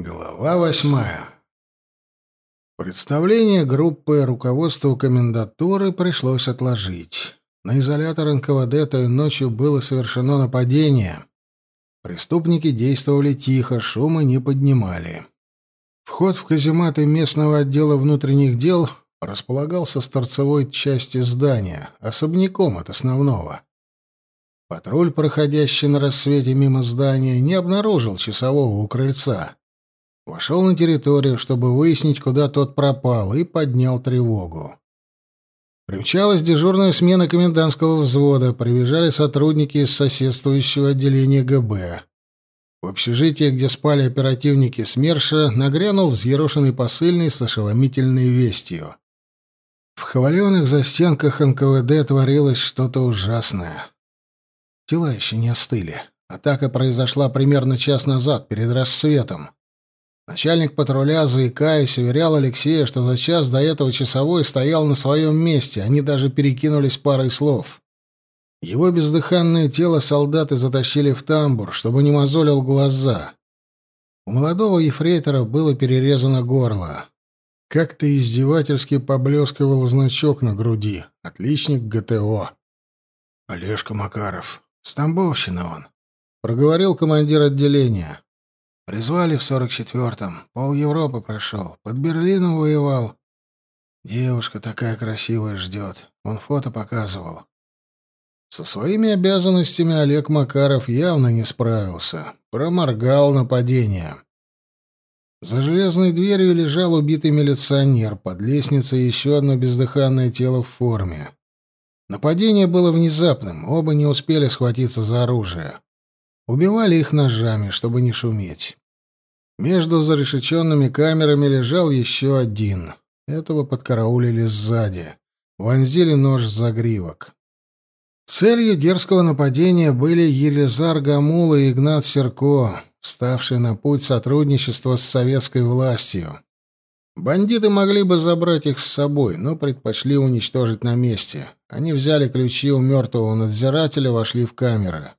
Глава восьмая. Представление группы руководству комендатуры пришлось отложить. На изолятор НКВД той ночью было совершено нападение. Преступники действовали тихо, шума не поднимали. Вход в казематы местного отдела внутренних дел располагался с торцевой части здания, особняком от основного. Патруль, проходящий на рассвете мимо здания, не обнаружил часового у крыльца. Вошел на территорию, чтобы выяснить, куда тот пропал, и поднял тревогу. Примчалась дежурная смена комендантского взвода, прибежали сотрудники из соседствующего отделения ГБ. В общежитии, где спали оперативники СМЕРШа, нагрянул взъерошенный посыльный с ошеломительной вестью. В хваленых застенках НКВД творилось что-то ужасное. Тела еще не остыли. Атака произошла примерно час назад, перед рассветом. Начальник патруля, заикаясь, уверял Алексея, что за час до этого часовой стоял на своем месте, они даже перекинулись парой слов. Его бездыханное тело солдаты затащили в тамбур, чтобы не мозолил глаза. У молодого ефрейтора было перерезано горло. Как-то издевательски поблескивал значок на груди. Отличник ГТО. «Олежка Макаров. Стамбовщина он», — проговорил командир отделения. Призвали в сорок четвертом. Пол Европы прошел. Под Берлином воевал. Девушка такая красивая ждет. Он фото показывал. Со своими обязанностями Олег Макаров явно не справился. Проморгал нападение. За железной дверью лежал убитый милиционер, под лестницей еще одно бездыханное тело в форме. Нападение было внезапным, оба не успели схватиться за оружие. Убивали их ножами, чтобы не шуметь. Между зарешеченными камерами лежал еще один. Этого подкараулили сзади. Вонзили нож в загривок. Целью дерзкого нападения были Елизар Гамула и Игнат Серко, вставшие на путь сотрудничества с советской властью. Бандиты могли бы забрать их с собой, но предпочли уничтожить на месте. Они взяли ключи у мертвого надзирателя, вошли в камеры.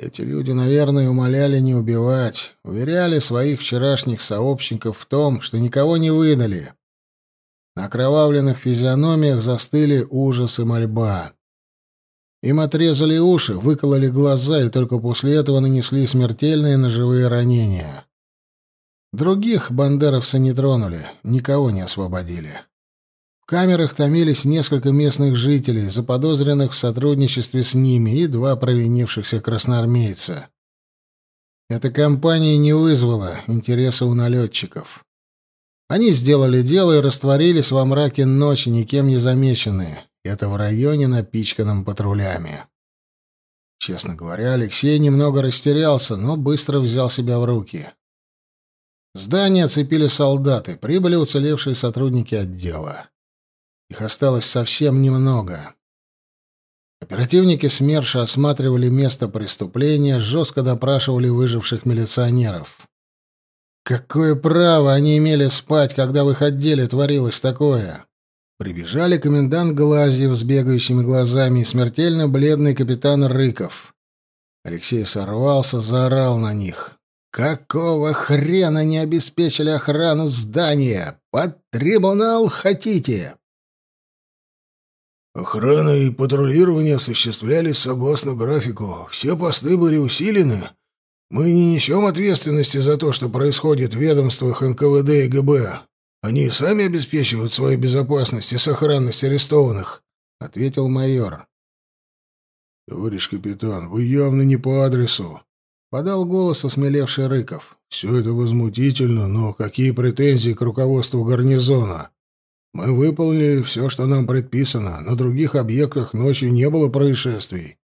Эти люди, наверное, умоляли не убивать, уверяли своих вчерашних сообщников в том, что никого не выдали. На окровавленных физиономиях застыли ужас и мольба. Им отрезали уши, выкололи глаза и только после этого нанесли смертельные ножевые ранения. Других бандеровцы не тронули, никого не освободили камерах томились несколько местных жителей, заподозренных в сотрудничестве с ними, и два провинившихся красноармейца. Эта кампания не вызвала интереса у налетчиков. Они сделали дело и растворились во мраке ночи, никем не замеченные. Это в районе, напичканном патрулями. Честно говоря, Алексей немного растерялся, но быстро взял себя в руки. Здание оцепили солдаты, прибыли уцелевшие сотрудники отдела. Их осталось совсем немного. Оперативники СМЕРШа осматривали место преступления, жестко допрашивали выживших милиционеров. Какое право они имели спать, когда в их отделе творилось такое? Прибежали комендант Глазьев с бегающими глазами и смертельно бледный капитан Рыков. Алексей сорвался, заорал на них. «Какого хрена не обеспечили охрану здания? Под трибунал хотите?» Охрана и патрулирование осуществлялись согласно графику. Все посты были усилены. Мы не несем ответственности за то, что происходит в ведомствах НКВД и ГБ. Они сами обеспечивают свою безопасность и сохранность арестованных, — ответил майор. — Товарищ капитан, вы явно не по адресу, — подал голос осмелевший Рыков. — Все это возмутительно, но какие претензии к руководству гарнизона? Мы выполнили все, что нам предписано. На других объектах ночью не было происшествий.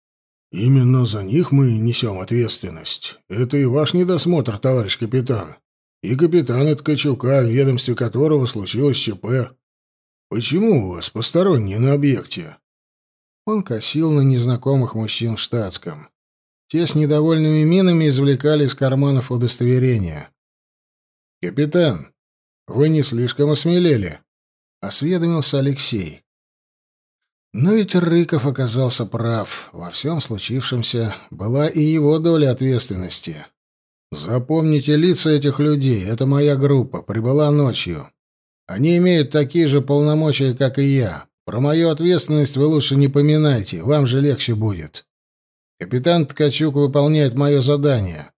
Именно за них мы несем ответственность. Это и ваш недосмотр, товарищ капитан. И капитана Ткачука, в ведомстве которого случилось ЧП. Почему у вас посторонние на объекте? Он косил на незнакомых мужчин в штатском. Те с недовольными минами извлекали из карманов удостоверения. «Капитан, вы не слишком осмелели?» Осведомился Алексей. Но ведь Рыков оказался прав. Во всем случившемся была и его доля ответственности. Запомните лица этих людей. Это моя группа. Прибыла ночью. Они имеют такие же полномочия, как и я. Про мою ответственность вы лучше не поминайте. Вам же легче будет. Капитан Ткачук выполняет мое задание.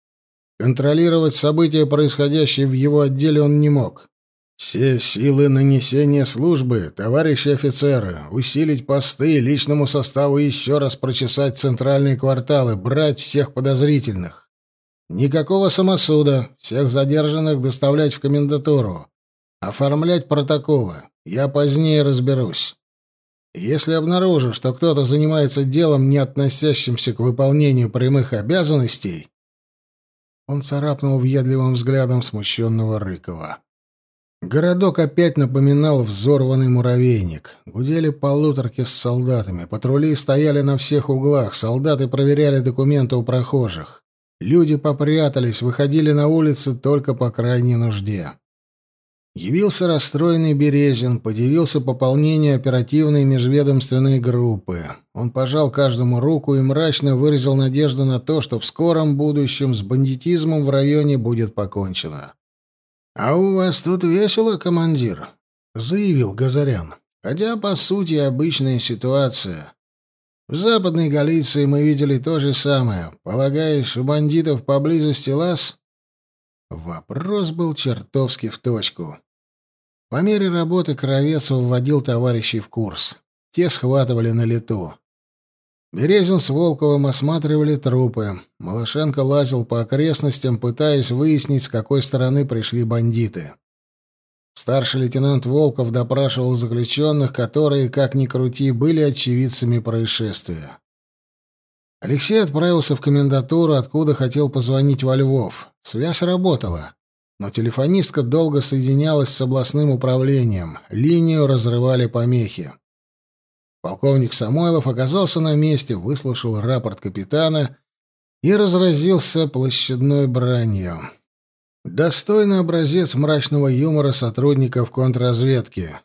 Контролировать события, происходящие в его отделе, он не мог. Все силы нанесения службы, товарищи офицеры, усилить посты, личному составу еще раз прочесать центральные кварталы, брать всех подозрительных. Никакого самосуда, всех задержанных доставлять в комендатуру. Оформлять протоколы. Я позднее разберусь. Если обнаружу, что кто-то занимается делом, не относящимся к выполнению прямых обязанностей, он царапнул въедливым взглядом смущенного Рыкова. Городок опять напоминал взорванный муравейник. Гудели полуторки с солдатами, патрули стояли на всех углах, солдаты проверяли документы у прохожих. Люди попрятались, выходили на улицы только по крайней нужде. Явился расстроенный Березин, подивился пополнению оперативной межведомственной группы. Он пожал каждому руку и мрачно выразил надежду на то, что в скором будущем с бандитизмом в районе будет покончено. «А у вас тут весело, командир», — заявил Газарян. «Хотя, по сути, обычная ситуация. В Западной Галиции мы видели то же самое. Полагаешь, у бандитов поблизости лаз?» Вопрос был чертовски в точку. По мере работы Кровец вводил товарищей в курс. Те схватывали на лету. Березин с Волковым осматривали трупы. Малышенко лазил по окрестностям, пытаясь выяснить, с какой стороны пришли бандиты. Старший лейтенант Волков допрашивал заключенных, которые, как ни крути, были очевидцами происшествия. Алексей отправился в комендатуру, откуда хотел позвонить во Львов. Связь работала. Но телефонистка долго соединялась с областным управлением. Линию разрывали помехи. Полковник Самойлов оказался на месте, выслушал рапорт капитана и разразился площадной бранью. Достойный образец мрачного юмора сотрудников контрразведки.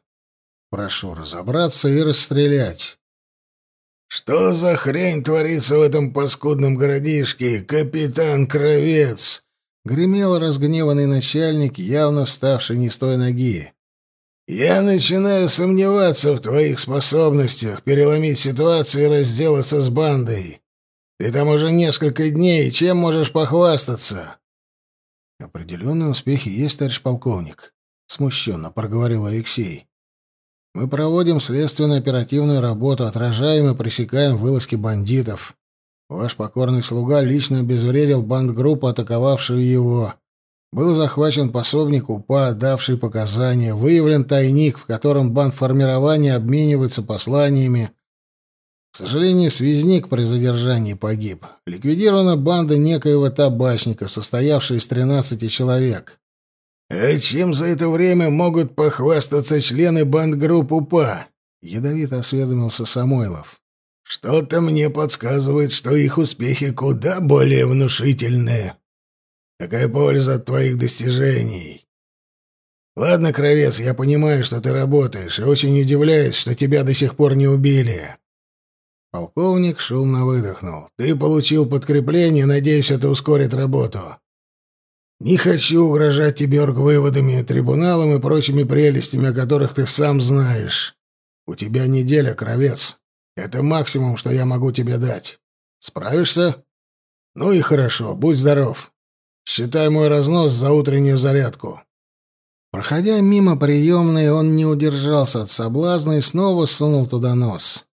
Прошу разобраться и расстрелять. «Что за хрень творится в этом паскудном городишке, капитан Кровец?» Гремел разгневанный начальник, явно вставший не с той ноги. «Я начинаю сомневаться в твоих способностях переломить ситуацию и разделаться с бандой. Ты там уже несколько дней, чем можешь похвастаться?» «Определенные успехи есть, товарищ полковник», — смущенно проговорил Алексей. «Мы проводим следственно-оперативную работу, отражаем и пресекаем вылазки бандитов. Ваш покорный слуга лично обезвредил бандгруппу, атаковавшую его. Был захвачен пособник УПА, давший показания, выявлен тайник, в котором бандформирование обменивается посланиями. К сожалению, связник при задержании погиб. Ликвидирована банда некоего табачника, состоявшая из 13 человек. «А чем за это время могут похвастаться члены бандгрупп УПА?» — ядовито осведомился Самойлов. Что-то мне подсказывает, что их успехи куда более внушительные. Какая польза от твоих достижений? Ладно, Кровец, я понимаю, что ты работаешь, и очень удивляюсь, что тебя до сих пор не убили. Полковник шумно выдохнул. Ты получил подкрепление, надеюсь, это ускорит работу. Не хочу угрожать тебе оргвыводами, трибуналом и прочими прелестями, о которых ты сам знаешь. У тебя неделя, Кровец. Это максимум, что я могу тебе дать. Справишься? Ну и хорошо, будь здоров. Считай мой разнос за утреннюю зарядку. Проходя мимо приемной, он не удержался от соблазна и снова сунул туда нос.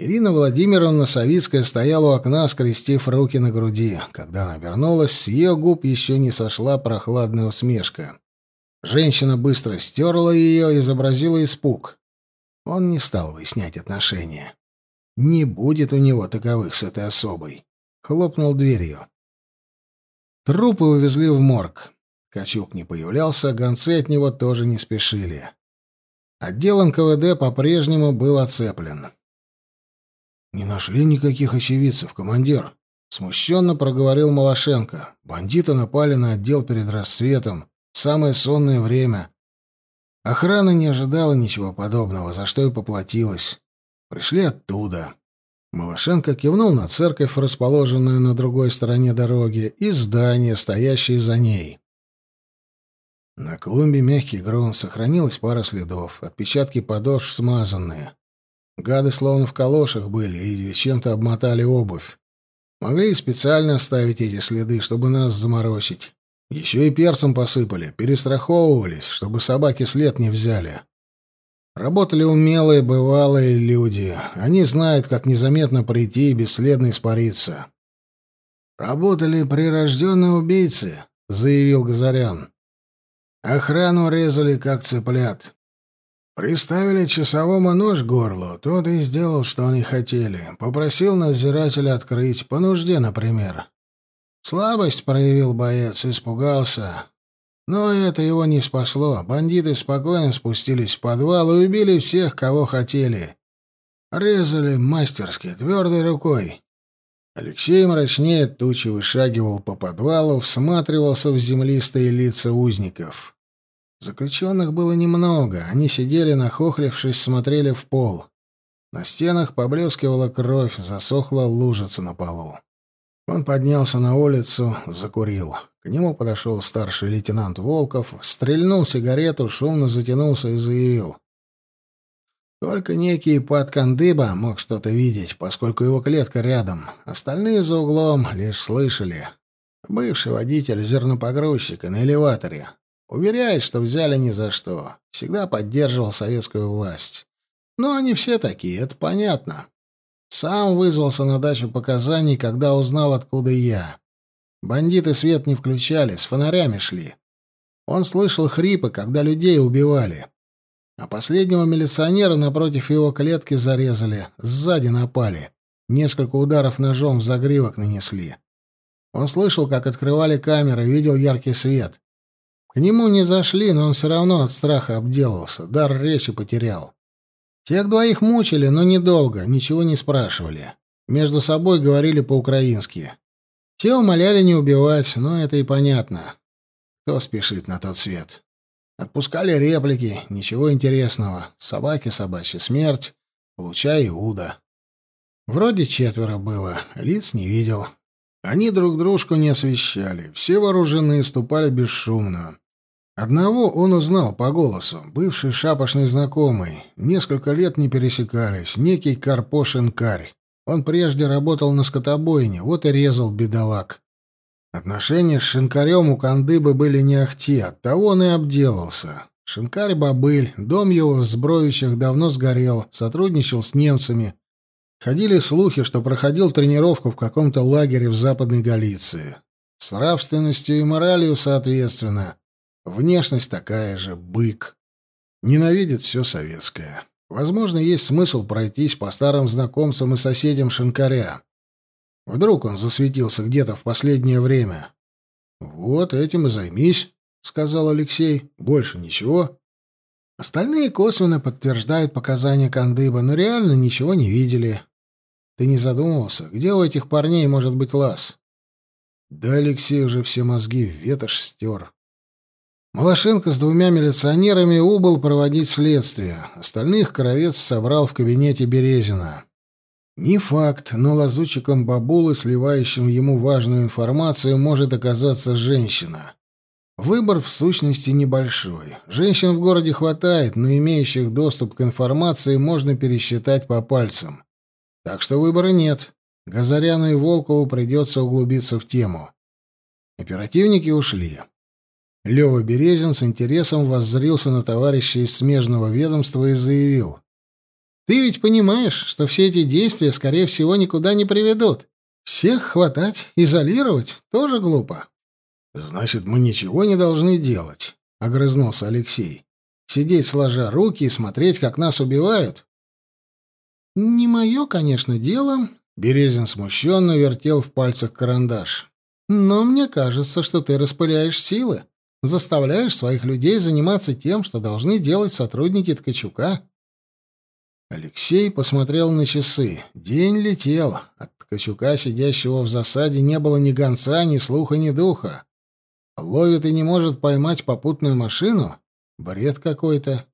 Ирина Владимировна Савицкая стояла у окна, скрестив руки на груди. Когда она вернулась, с ее губ еще не сошла прохладная усмешка. Женщина быстро стерла ее изобразила испуг. Он не стал выяснять отношения. Не будет у него таковых с этой особой. Хлопнул дверью. Трупы увезли в морг. Качук не появлялся, гонцы от него тоже не спешили. Отдел НКВД по-прежнему был оцеплен. «Не нашли никаких очевидцев, командир», — смущенно проговорил Малашенко. «Бандиты напали на отдел перед рассветом, самое сонное время. Охрана не ожидала ничего подобного, за что и поплатилась. Пришли оттуда. Малашенко кивнул на церковь, расположенную на другой стороне дороги, и здание, стоящее за ней. На клумбе мягкий грунт, сохранилась пара следов, отпечатки подошв смазанные. Гады словно в калошах были или чем-то обмотали обувь. Могли и специально оставить эти следы, чтобы нас заморочить. Еще и перцем посыпали, перестраховывались, чтобы собаки след не взяли. Работали умелые, бывалые люди. Они знают, как незаметно прийти и бесследно испариться. «Работали прирожденные убийцы», — заявил Газарян. «Охрану резали, как цыплят. Приставили часовому нож к горлу, тот и сделал, что они хотели. Попросил надзирателя открыть, по нужде, например. Слабость проявил боец, испугался. Но это его не спасло. Бандиты спокойно спустились в подвал и убили всех, кого хотели. Резали мастерски, твердой рукой. Алексей мрачнее тучи вышагивал по подвалу, всматривался в землистые лица узников. Заключенных было немного, они сидели, нахохлившись, смотрели в пол. На стенах поблескивала кровь, засохла лужица на полу. Он поднялся на улицу, закурил. К нему подошел старший лейтенант Волков, стрельнул сигарету, шумно затянулся и заявил. Только некий Паткандыба мог что-то видеть, поскольку его клетка рядом. Остальные за углом лишь слышали. Бывший водитель зернопогрузчика на элеваторе. Уверяет, что взяли ни за что. Всегда поддерживал советскую власть. Но они все такие, это понятно. Сам вызвался на дачу показаний, когда узнал, откуда я. Бандиты свет не включали, с фонарями шли. Он слышал хрипы, когда людей убивали. А последнего милиционера напротив его клетки зарезали, сзади напали. Несколько ударов ножом в загривок нанесли. Он слышал, как открывали камеры, видел яркий свет. К нему не зашли, но он все равно от страха обделался, дар речи потерял. Тех двоих мучили, но недолго, ничего не спрашивали. Между собой говорили по-украински. Те умоляли не убивать, но это и понятно. Кто спешит на тот свет? Отпускали реплики, ничего интересного. Собаки собачья смерть, получай Иуда. Вроде четверо было, лиц не видел. Они друг дружку не освещали, все вооружены, ступали бесшумно. Одного он узнал по голосу, бывший шапошный знакомый. Несколько лет не пересекались, некий Карпо Шинкарь. Он прежде работал на скотобойне, вот и резал бедолаг. Отношения с Шинкарем у Кандыбы были не ахти, оттого он и обделался. Шинкарь бобыль, дом его в Збровичах давно сгорел, сотрудничал с немцами. Ходили слухи, что проходил тренировку в каком-то лагере в Западной Галиции. С нравственностью и моралью соответственно. Внешность такая же, бык. Ненавидит все советское. Возможно, есть смысл пройтись по старым знакомцам и соседям Шинкаря. Вдруг он засветился где-то в последнее время. «Вот этим и займись», — сказал Алексей. «Больше ничего». Остальные косвенно подтверждают показания Кандыба, но реально ничего не видели. Ты не задумывался, где у этих парней может быть лаз? Да Алексей уже все мозги в ветошь стер. Малашенко с двумя милиционерами убыл проводить следствие. Остальных Коровец собрал в кабинете Березина. Не факт, но лазутчиком бабулы, сливающим ему важную информацию, может оказаться женщина. Выбор, в сущности, небольшой. Женщин в городе хватает, но имеющих доступ к информации можно пересчитать по пальцам. Так что выбора нет. Газаряну и Волкову придется углубиться в тему. Оперативники ушли. Лёва Березин с интересом воззрился на товарища из смежного ведомства и заявил. «Ты ведь понимаешь, что все эти действия, скорее всего, никуда не приведут. Всех хватать, изолировать тоже глупо». «Значит, мы ничего не должны делать», — огрызнулся Алексей. «Сидеть сложа руки и смотреть, как нас убивают?» «Не мое, конечно, дело», — Березин смущенно вертел в пальцах карандаш. «Но мне кажется, что ты распыляешь силы. Заставляешь своих людей заниматься тем, что должны делать сотрудники Ткачука. Алексей посмотрел на часы. День летел. От Ткачука, сидящего в засаде, не было ни гонца, ни слуха, ни духа. Ловит и не может поймать попутную машину? Бред какой-то.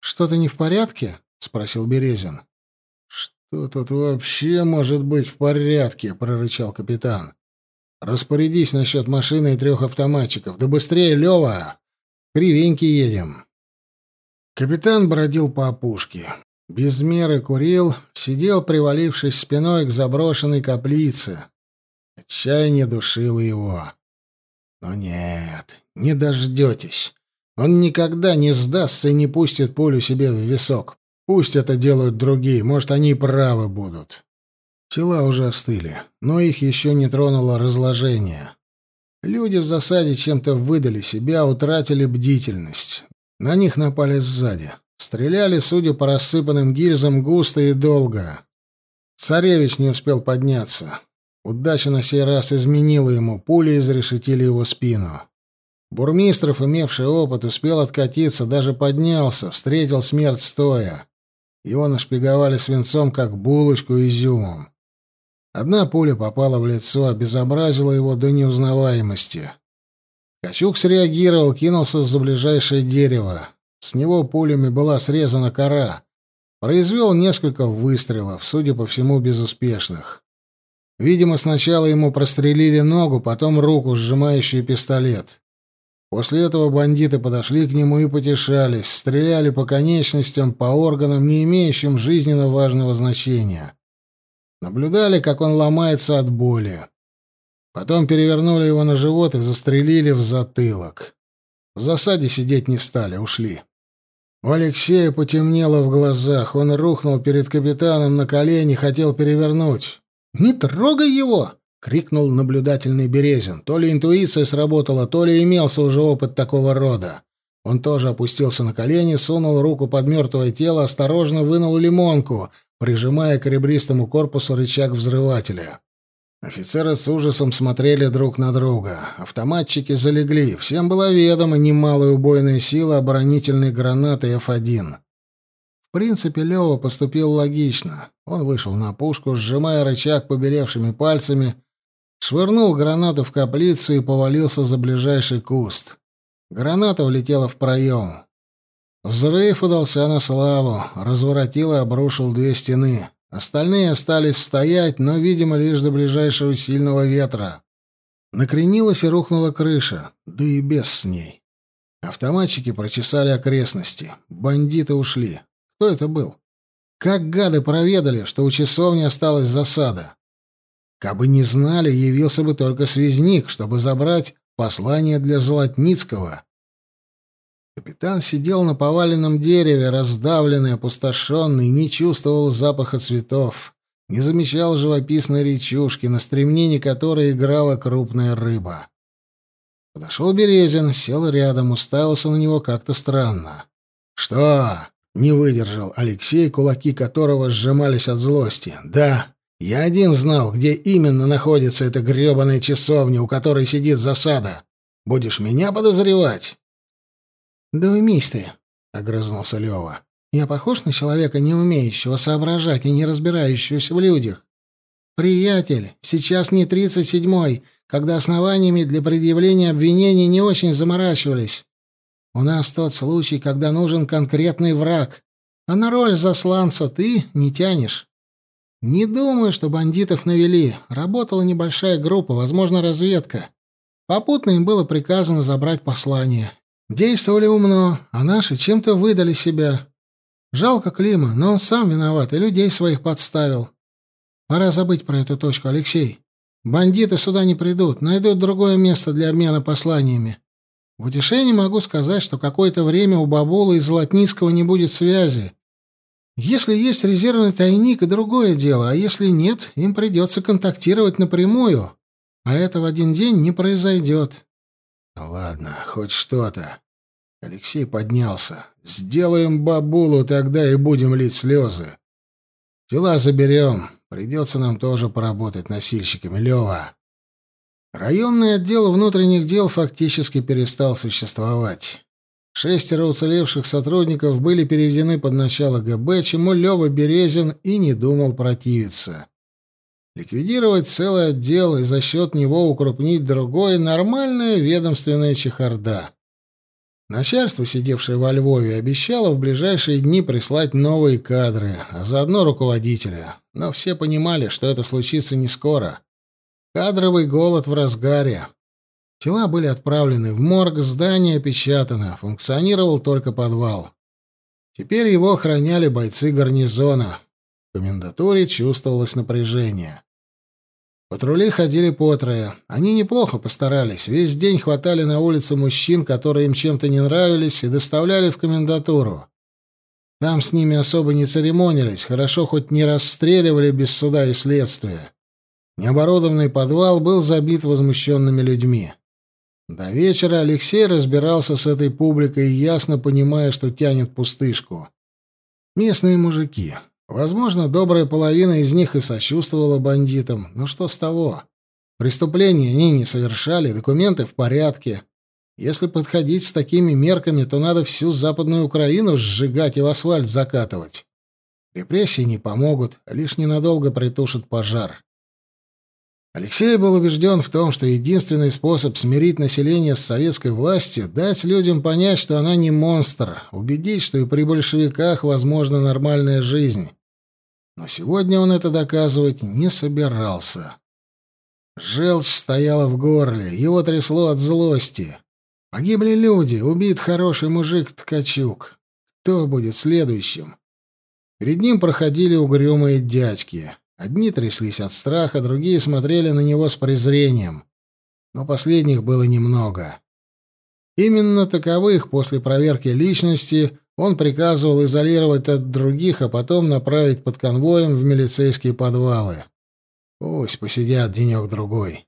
«Что-то не в порядке?» — спросил Березин. «Что тут вообще может быть в порядке?» — прорычал капитан. «Распорядись насчет машины и трех автоматчиков. Да быстрее, Лева! Кривеньки едем!» Капитан бродил по опушке. Без меры курил, сидел, привалившись спиной к заброшенной каплице. Отчаяние душило его. Но нет, не дождетесь. Он никогда не сдастся и не пустит пулю себе в висок. Пусть это делают другие, может, они правы будут. Тела уже остыли, но их еще не тронуло разложение. Люди в засаде чем-то выдали себя, утратили бдительность. На них напали сзади. Стреляли, судя по рассыпанным гильзам, густо и долго. Царевич не успел подняться. Удача на сей раз изменила ему, пули изрешетили его спину. Бурмистров, имевший опыт, успел откатиться, даже поднялся, встретил смерть стоя. Его нашпиговали свинцом, как булочку изюмом. Одна пуля попала в лицо, обезобразила его до неузнаваемости. Качук среагировал, кинулся за ближайшее дерево. С него пулями была срезана кора. Произвел несколько выстрелов, судя по всему, безуспешных. Видимо, сначала ему прострелили ногу, потом руку, сжимающую пистолет. После этого бандиты подошли к нему и потешались, стреляли по конечностям, по органам, не имеющим жизненно важного значения. Наблюдали, как он ломается от боли. Потом перевернули его на живот и застрелили в затылок. В засаде сидеть не стали, ушли. У Алексея потемнело в глазах. Он рухнул перед капитаном на колени, хотел перевернуть. «Не трогай его!» — крикнул наблюдательный Березин. То ли интуиция сработала, то ли имелся уже опыт такого рода. Он тоже опустился на колени, сунул руку под мертвое тело, осторожно вынул лимонку, прижимая к ребристому корпусу рычаг взрывателя. Офицеры с ужасом смотрели друг на друга. Автоматчики залегли. Всем было ведомо немалая убойная сила оборонительной гранаты F1. В принципе, Лёва поступил логично. Он вышел на пушку, сжимая рычаг побелевшими пальцами, швырнул гранату в каплицу и повалился за ближайший куст. Граната влетела в проем. Взрыв удался на славу, разворотил и обрушил две стены. Остальные остались стоять, но, видимо, лишь до ближайшего сильного ветра. Накренилась и рухнула крыша, да и без с ней. Автоматчики прочесали окрестности. Бандиты ушли. Кто это был? Как гады проведали, что у часовни осталась засада? Кабы не знали, явился бы только связник, чтобы забрать послание для Золотницкого. Капитан сидел на поваленном дереве, раздавленный, опустошенный, не чувствовал запаха цветов, не замечал живописной речушки, на стремнении которой играла крупная рыба. Подошел Березин, сел рядом, уставился на него как-то странно. «Что?» — не выдержал Алексей, кулаки которого сжимались от злости. «Да, я один знал, где именно находится эта грёбаная часовня, у которой сидит засада. Будешь меня подозревать?» «Да уймись ты», — огрызнулся Лёва. «Я похож на человека, не умеющего соображать и не разбирающегося в людях? Приятель, сейчас не тридцать седьмой, когда основаниями для предъявления обвинений не очень заморачивались. У нас тот случай, когда нужен конкретный враг, а на роль засланца ты не тянешь. Не думаю, что бандитов навели. Работала небольшая группа, возможно, разведка. Попутно им было приказано забрать послание. Действовали умно, а наши чем-то выдали себя. Жалко Клима, но он сам виноват и людей своих подставил. Пора забыть про эту точку, Алексей. Бандиты сюда не придут, найдут другое место для обмена посланиями. В утешение могу сказать, что какое-то время у Бабула и Золотницкого не будет связи. Если есть резервный тайник, другое дело, а если нет, им придется контактировать напрямую. А это в один день не произойдет. Ладно, хоть что-то. Алексей поднялся. Сделаем бабулу, тогда и будем лить слезы. Тела заберем. Придется нам тоже поработать носильщиками. Лева. Районный отдел внутренних дел фактически перестал существовать. Шестеро уцелевших сотрудников были переведены под начало ГБ, чему Лева Березин и не думал противиться. Ликвидировать целый отдел и за счет него укрупнить другой — нормальная ведомственная чехарда. Начальство, сидевшее во Львове, обещало в ближайшие дни прислать новые кадры, а заодно руководителя. Но все понимали, что это случится не скоро. Кадровый голод в разгаре. Тела были отправлены в морг, здание опечатано, функционировал только подвал. Теперь его охраняли бойцы гарнизона. В комендатуре чувствовалось напряжение. Патрули ходили по трое. Они неплохо постарались. Весь день хватали на улице мужчин, которые им чем-то не нравились, и доставляли в комендатуру. Там с ними особо не церемонились, хорошо хоть не расстреливали без суда и следствия. Необорудованный подвал был забит возмущенными людьми. До вечера Алексей разбирался с этой публикой, ясно понимая, что тянет пустышку. Местные мужики, Возможно, добрая половина из них и сочувствовала бандитам, но что с того? Преступления они не совершали, документы в порядке. Если подходить с такими мерками, то надо всю Западную Украину сжигать и в асфальт закатывать. Репрессии не помогут, лишь ненадолго притушат пожар. Алексей был убежден в том, что единственный способ смирить население с советской властью — дать людям понять, что она не монстр, убедить, что и при большевиках возможна нормальная жизнь. Но сегодня он это доказывать не собирался. Желчь стояла в горле, его трясло от злости. Погибли люди, убит хороший мужик Ткачук. Кто будет следующим? Перед ним проходили угрюмые дядьки. Одни тряслись от страха, другие смотрели на него с презрением. Но последних было немного. Именно таковых после проверки личности он приказывал изолировать от других, а потом направить под конвоем в милицейские подвалы. Пусть посидят денек-другой.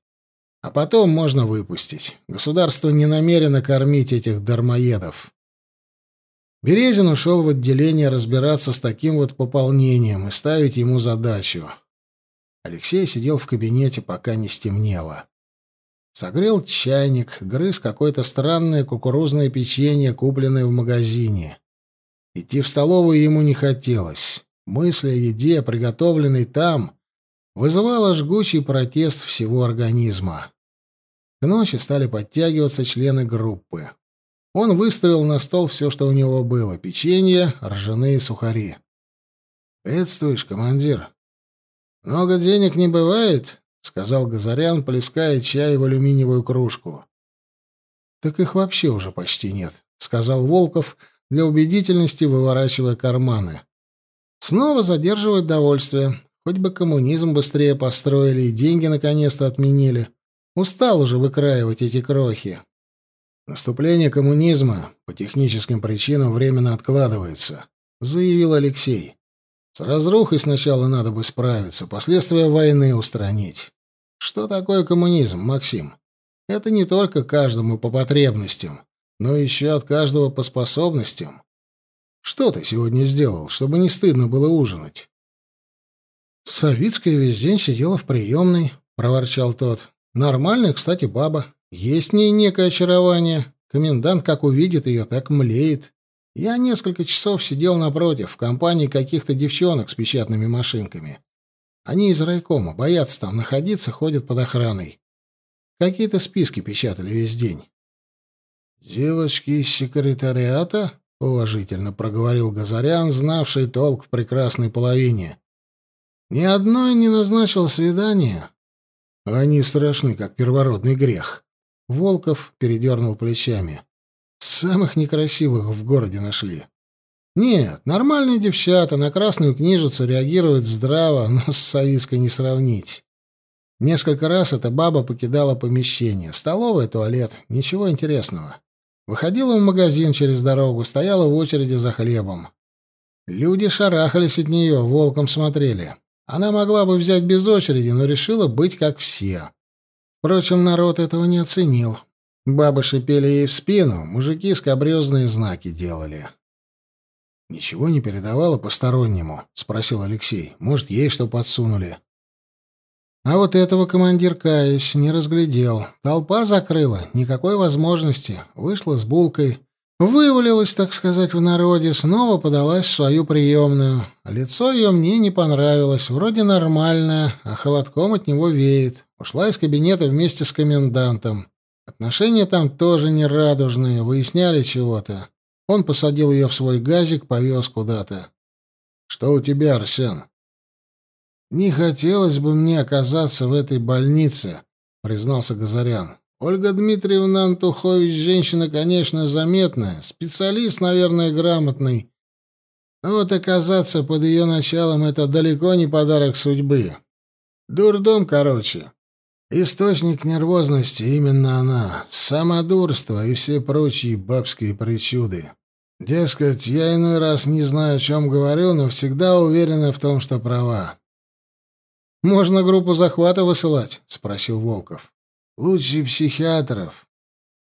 А потом можно выпустить. Государство не намерено кормить этих дармоедов. Березин ушел в отделение разбираться с таким вот пополнением и ставить ему задачу. Алексей сидел в кабинете, пока не стемнело. Согрел чайник, грыз какое-то странное кукурузное печенье, купленное в магазине. Идти в столовую ему не хотелось. Мысль о еде, приготовленной там, вызывала жгучий протест всего организма. К ночи стали подтягиваться члены группы. Он выставил на стол все, что у него было — печенье, ржаные сухари. «Приветствуешь, командир?» «Много денег не бывает?» — сказал Газарян, плеская чай в алюминиевую кружку. «Так их вообще уже почти нет», — сказал Волков, для убедительности выворачивая карманы. Снова задерживают довольствие. Хоть бы коммунизм быстрее построили и деньги наконец-то отменили. Устал уже выкраивать эти крохи. Наступление коммунизма по техническим причинам временно откладывается, заявил Алексей. С разрухой сначала надо бы справиться, последствия войны устранить. Что такое коммунизм, Максим? Это не только каждому по потребностям но еще от каждого по способностям. Что ты сегодня сделал, чтобы не стыдно было ужинать? Савицкая весь день сидела в приемной, проворчал тот. Нормальная, кстати, баба. Есть в ней некое очарование. Комендант как увидит ее, так млеет. Я несколько часов сидел напротив, в компании каких-то девчонок с печатными машинками. Они из райкома, боятся там находиться, ходят под охраной. Какие-то списки печатали весь день. «Девочки из секретариата?» — уважительно проговорил Газарян, знавший толк в прекрасной половине. «Ни одной не назначил свидание. Они страшны, как первородный грех». Волков передернул плечами. «Самых некрасивых в городе нашли». «Нет, нормальные девчата, на красную книжицу реагируют здраво, но с Савицкой не сравнить». Несколько раз эта баба покидала помещение. Столовая, туалет. Ничего интересного. Выходила в магазин через дорогу, стояла в очереди за хлебом. Люди шарахались от нее, волком смотрели. Она могла бы взять без очереди, но решила быть как все. Впрочем, народ этого не оценил. Бабы шипели ей в спину, мужики скобрезные знаки делали. «Ничего не передавала постороннему?» — спросил Алексей. «Может, ей что подсунули?» А вот этого командир, каюсь, не разглядел. Толпа закрыла, никакой возможности. Вышла с булкой. Вывалилась, так сказать, в народе, снова подалась в свою приемную. Лицо ее мне не понравилось, вроде нормальное, а холодком от него веет. Ушла из кабинета вместе с комендантом. Отношения там тоже не радужные, выясняли чего-то. Он посадил ее в свой газик, повез куда-то. «Что у тебя, Арсен?» «Не хотелось бы мне оказаться в этой больнице», — признался Газарян. «Ольга Дмитриевна Антухович женщина, конечно, заметная, специалист, наверное, грамотный. Но вот оказаться под ее началом — это далеко не подарок судьбы. Дурдом, короче. Источник нервозности именно она, самодурство и все прочие бабские причуды. Дескать, я иной раз не знаю, о чем говорю, но всегда уверена в том, что права. «Можно группу захвата высылать?» — спросил Волков. «Лучший психиатров.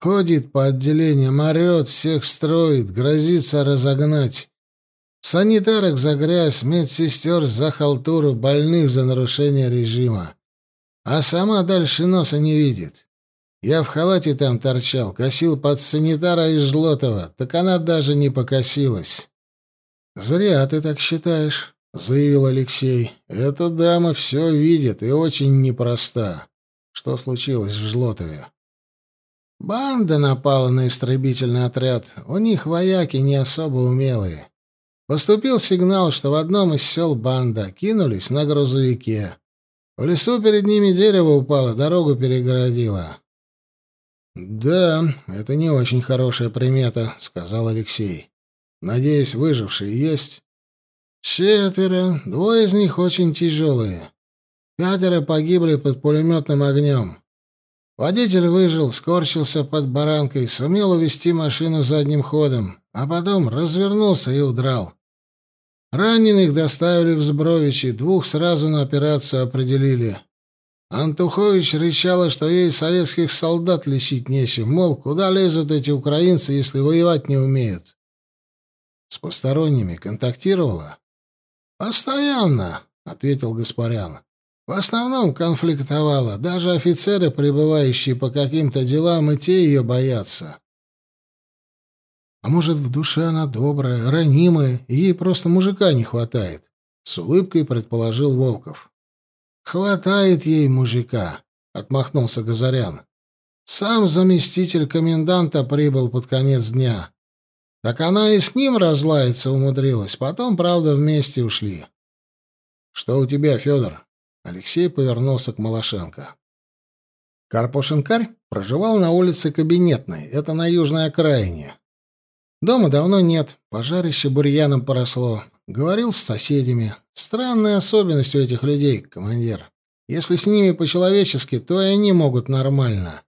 Ходит по отделениям, орет, всех строит, грозится разогнать. Санитарок за грязь, медсестер за халтуру, больных за нарушение режима а сама дальше носа не видит. Я в халате там торчал, косил под санитара из Жлотова, так она даже не покосилась. «Зря ты так считаешь», — заявил Алексей. «Эта дама все видит и очень непроста. Что случилось в Жлотове?» «Банда напала на истребительный отряд. У них вояки не особо умелые. Поступил сигнал, что в одном из сел банда кинулись на грузовике. В лесу перед ними дерево упало, дорогу перегородило. «Да, это не очень хорошая примета», — сказал Алексей. «Надеюсь, выжившие есть?» «Четверо. Двое из них очень тяжелые. Пятеро погибли под пулеметным огнем. Водитель выжил, скорчился под баранкой, сумел увести машину задним ходом, а потом развернулся и удрал. Раненых доставили в Збровичи, двух сразу на операцию определили. Антухович рычала, что ей советских солдат лечить нечем, мол, куда лезут эти украинцы, если воевать не умеют. С посторонними контактировала? Постоянно, ответил Гаспарян. В основном конфликтовала. Даже офицеры, прибывающие по каким-то делам, и те ее боятся. А может, в душе она добрая, ранимая, и ей просто мужика не хватает? С улыбкой предположил Волков. Хватает ей мужика, отмахнулся Газарян. Сам заместитель коменданта прибыл под конец дня. Так она и с ним разлаяться умудрилась. Потом, правда, вместе ушли. Что у тебя, Федор? Алексей повернулся к Малашенко. Карпошинкарь проживал на улице Кабинетной, это на южной окраине. Дома давно нет, пожарище бурьяном поросло. Говорил с соседями. Странная особенность у этих людей, командир. Если с ними по-человечески, то и они могут нормально.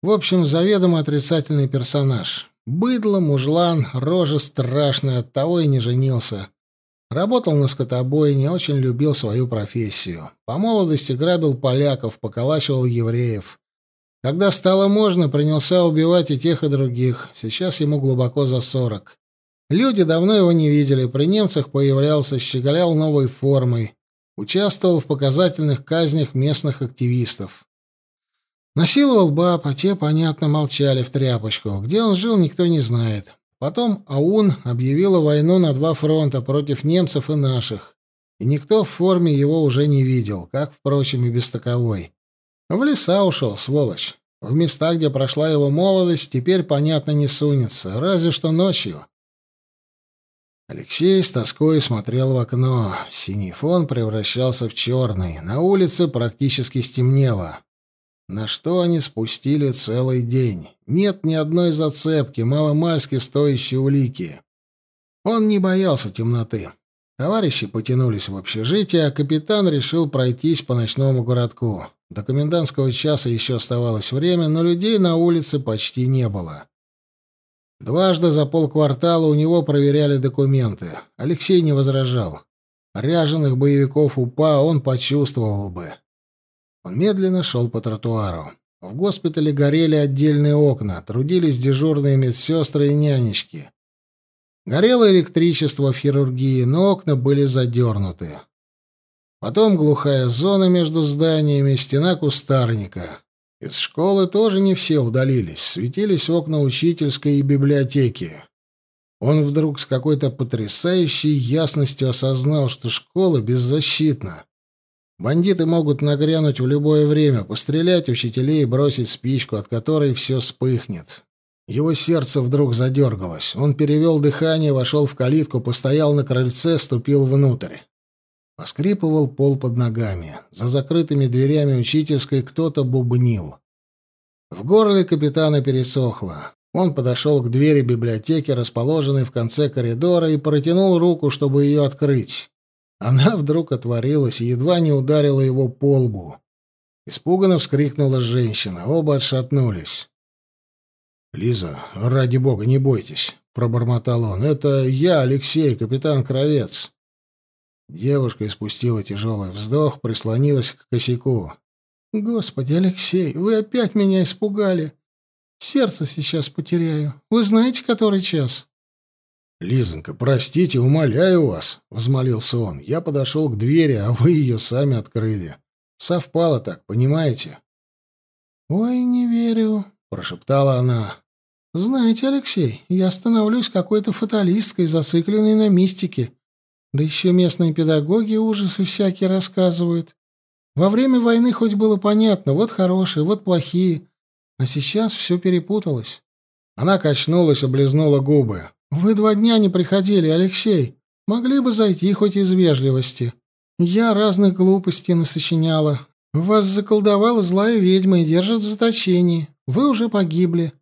В общем, заведомо отрицательный персонаж. Быдло, мужлан, рожа страшная, оттого и не женился. Работал на скотобойне, очень любил свою профессию. По молодости грабил поляков, поколачивал евреев. Когда стало можно, принялся убивать и тех, и других. Сейчас ему глубоко за сорок. Люди давно его не видели, при немцах появлялся, щеголял новой формой, участвовал в показательных казнях местных активистов. Насиловал баб, а те, понятно, молчали в тряпочку. Где он жил, никто не знает. Потом АУН объявила войну на два фронта против немцев и наших. И никто в форме его уже не видел, как, впрочем, и без таковой. В леса ушел, сволочь. В места, где прошла его молодость, теперь, понятно, не сунется, разве что ночью. Алексей с тоской смотрел в окно. Синий фон превращался в черный. На улице практически стемнело. На что они спустили целый день? Нет ни одной зацепки, маломальски стоящей улики. Он не боялся темноты. Товарищи потянулись в общежитие, а капитан решил пройтись по ночному городку. До комендантского часа еще оставалось время, но людей на улице почти не было. Дважды за полквартала у него проверяли документы. Алексей не возражал. Ряженых боевиков УПА он почувствовал бы. Он медленно шел по тротуару. В госпитале горели отдельные окна, трудились дежурные медсестры и нянечки. Горело электричество в хирургии, но окна были задернуты. Потом глухая зона между зданиями, стена кустарника. Из школы тоже не все удалились, светились окна учительской и библиотеки. Он вдруг с какой-то потрясающей ясностью осознал, что школа беззащитна. Бандиты могут нагрянуть в любое время, пострелять учителей и бросить спичку, от которой все вспыхнет. Его сердце вдруг задергалось. Он перевел дыхание, вошел в калитку, постоял на крыльце, ступил внутрь. Поскрипывал пол под ногами. За закрытыми дверями учительской кто-то бубнил. В горле капитана пересохло. Он подошел к двери библиотеки, расположенной в конце коридора, и протянул руку, чтобы ее открыть. Она вдруг отворилась и едва не ударила его по лбу. Испуганно вскрикнула женщина. Оба отшатнулись. «Лиза, ради бога, не бойтесь», — пробормотал он. «Это я, Алексей, капитан Кровец». Девушка испустила тяжелый вздох, прислонилась к косяку. «Господи, Алексей, вы опять меня испугали. Сердце сейчас потеряю. Вы знаете, который час?» «Лизонька, простите, умоляю вас», — взмолился он. «Я подошел к двери, а вы ее сами открыли. Совпало так, понимаете?» «Ой, не верю», — прошептала она. «Знаете, Алексей, я становлюсь какой-то фаталисткой, зацикленной на мистике. Да еще местные педагоги ужасы всякие рассказывают. Во время войны хоть было понятно, вот хорошие, вот плохие, а сейчас все перепуталось». Она качнулась, облизнула губы. «Вы два дня не приходили, Алексей. Могли бы зайти хоть из вежливости. Я разных глупостей насочиняла. Вас заколдовала злая ведьма и держит в заточении. Вы уже погибли».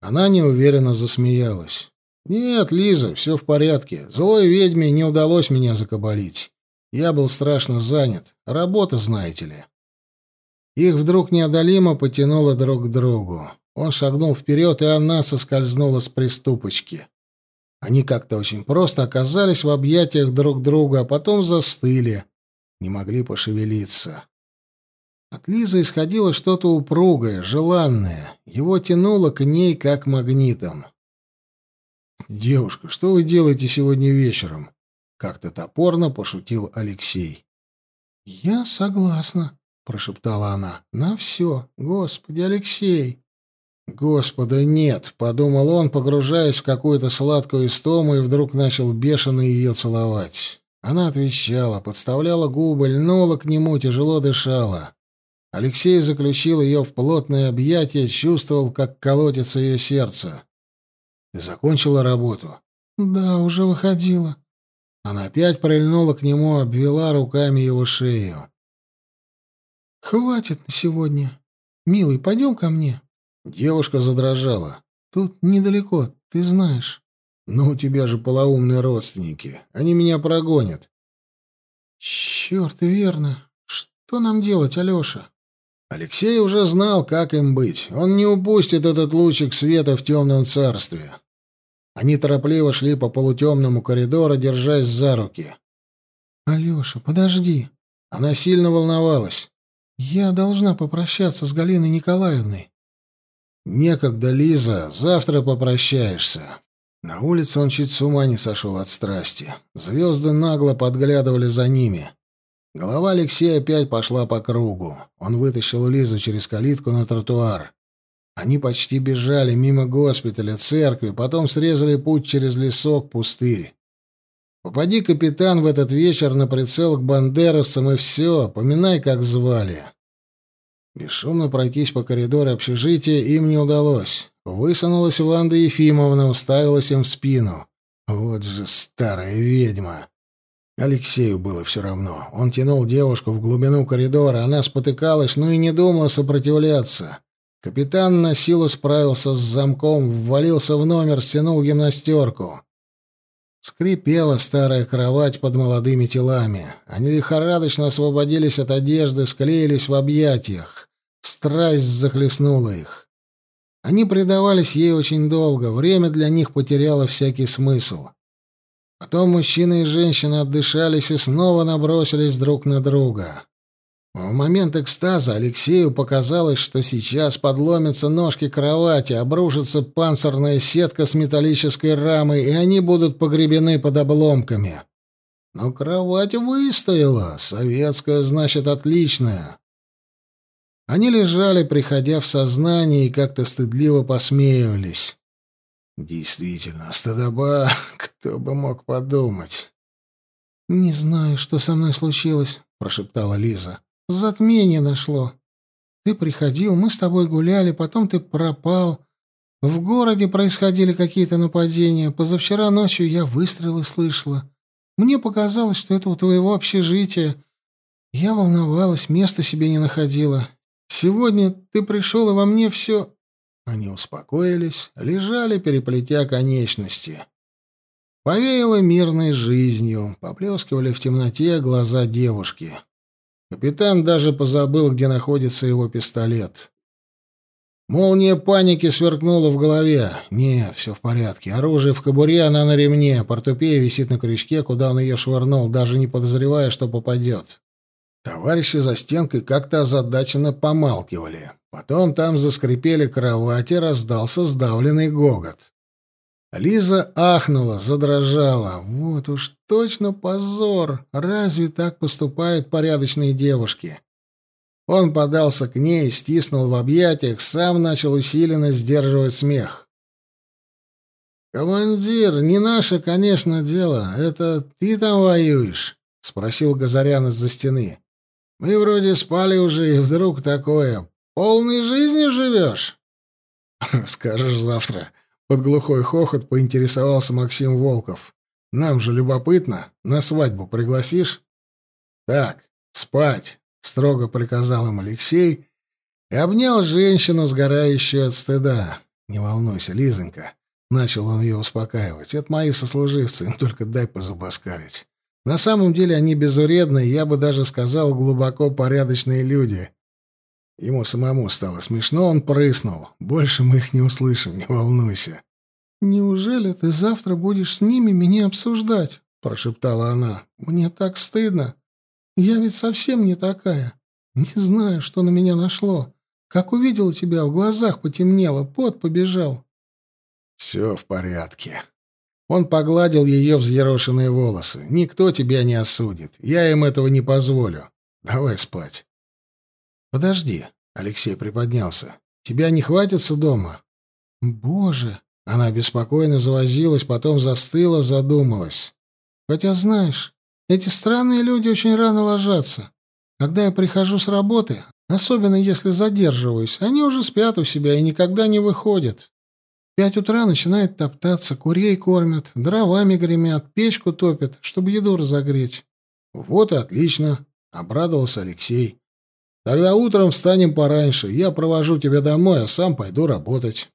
Она неуверенно засмеялась. «Нет, Лиза, все в порядке. Злой ведьме не удалось меня закабалить. Я был страшно занят. Работа, знаете ли». Их вдруг неодолимо потянуло друг к другу. Он шагнул вперед, и она соскользнула с приступочки. Они как-то очень просто оказались в объятиях друг друга, а потом застыли, не могли пошевелиться. От Лизы исходило что-то упругое, желанное. Его тянуло к ней как магнитом. «Девушка, что вы делаете сегодня вечером?» — как-то топорно пошутил Алексей. «Я согласна», — прошептала она. «На все. Господи, Алексей!» «Господа, нет!» — подумал он, погружаясь в какую-то сладкую истому, и вдруг начал бешено ее целовать. Она отвечала, подставляла губы, льнула к нему, тяжело дышала. Алексей заключил ее в плотное объятие, чувствовал, как колотится ее сердце. «Ты закончила работу?» «Да, уже выходила». Она опять прильнула к нему, обвела руками его шею. «Хватит на сегодня. Милый, пойдем ко мне». Девушка задрожала. «Тут недалеко, ты знаешь». «Ну, у тебя же полоумные родственники. Они меня прогонят». «Черт, верно. Что нам делать, Алеша?» Алексей уже знал, как им быть. Он не упустит этот лучик света в темном царстве. Они торопливо шли по полутемному коридору, держась за руки. «Алеша, подожди». Она сильно волновалась. «Я должна попрощаться с Галиной Николаевной». «Некогда, Лиза, завтра попрощаешься». На улице он чуть с ума не сошел от страсти. Звезды нагло подглядывали за ними. Голова Алексея опять пошла по кругу. Он вытащил Лизу через калитку на тротуар. Они почти бежали мимо госпиталя, церкви, потом срезали путь через лесок, пустырь. Попади, капитан, в этот вечер на прицел к бандеровцам, и все, поминай, как звали. Бесшумно пройтись по коридору общежития им не удалось. Высунулась Ванда Ефимовна, уставилась им в спину. Вот же старая ведьма. Алексею было все равно. Он тянул девушку в глубину коридора, она спотыкалась, но и не думала сопротивляться. Капитан на силу справился с замком, ввалился в номер, стянул гимнастерку. Скрипела старая кровать под молодыми телами. Они лихорадочно освободились от одежды, склеились в объятиях. Страсть захлестнула их. Они предавались ей очень долго, время для них потеряло всякий смысл. Потом мужчина и женщина отдышались и снова набросились друг на друга. В момент экстаза Алексею показалось, что сейчас подломятся ножки кровати, обрушится панцирная сетка с металлической рамой, и они будут погребены под обломками. Но кровать выстояла, советская, значит, отличная. Они лежали, приходя в сознание, и как-то стыдливо посмеивались. Действительно, стыдоба, кто бы мог подумать. «Не знаю, что со мной случилось. — прошептала Лиза. «Затмение нашло. Ты приходил, мы с тобой гуляли, потом ты пропал. В городе происходили какие-то нападения. Позавчера ночью я выстрелы слышала. Мне показалось, что это у твоего общежития. Я волновалась, места себе не находила. Сегодня ты пришел, и во мне все...» Они успокоились, лежали, переплетя конечности. Повеяло мирной жизнью, поплескивали в темноте глаза девушки. Капитан даже позабыл, где находится его пистолет. Молния паники сверкнула в голове. Нет, все в порядке. Оружие в кобуре, она на ремне. Портупея висит на крючке, куда он ее швырнул, даже не подозревая, что попадет. Товарищи за стенкой как-то озадаченно помалкивали. Потом там заскрипели кровати, раздался сдавленный гогот. Лиза ахнула, задрожала. Вот уж точно позор. Разве так поступают порядочные девушки? Он подался к ней, стиснул в объятиях, сам начал усиленно сдерживать смех. «Командир, не наше, конечно, дело. Это ты там воюешь?» — спросил Газарян из-за стены. «Мы вроде спали уже, и вдруг такое. Полной жизнью живешь?» «Скажешь завтра», под глухой хохот поинтересовался Максим Волков. «Нам же любопытно. На свадьбу пригласишь?» «Так, спать», — строго приказал им Алексей и обнял женщину, сгорающую от стыда. «Не волнуйся, Лизонька», — начал он ее успокаивать. «Это мои сослуживцы, им только дай позубоскалить. На самом деле они безвредные, я бы даже сказал, глубоко порядочные люди. Ему самому стало смешно, он прыснул. «Больше мы их не услышим, не волнуйся». «Неужели ты завтра будешь с ними меня обсуждать?» — прошептала она. «Мне так стыдно. Я ведь совсем не такая. Не знаю, что на меня нашло. Как увидела тебя, в глазах потемнело, пот побежал». «Все в порядке». Он погладил ее взъерошенные волосы. «Никто тебя не осудит. Я им этого не позволю. Давай спать». «Подожди», — Алексей приподнялся. «Тебя не хватится дома?» «Боже!» — она беспокойно завозилась, потом застыла, задумалась. «Хотя, знаешь, эти странные люди очень рано ложатся. Когда я прихожу с работы, особенно если задерживаюсь, они уже спят у себя и никогда не выходят. В пять утра начинают топтаться, курей кормят, дровами гремят, печку топят, чтобы еду разогреть». «Вот и отлично», — обрадовался Алексей. Тогда утром встанем пораньше. Я провожу тебя домой, а сам пойду работать.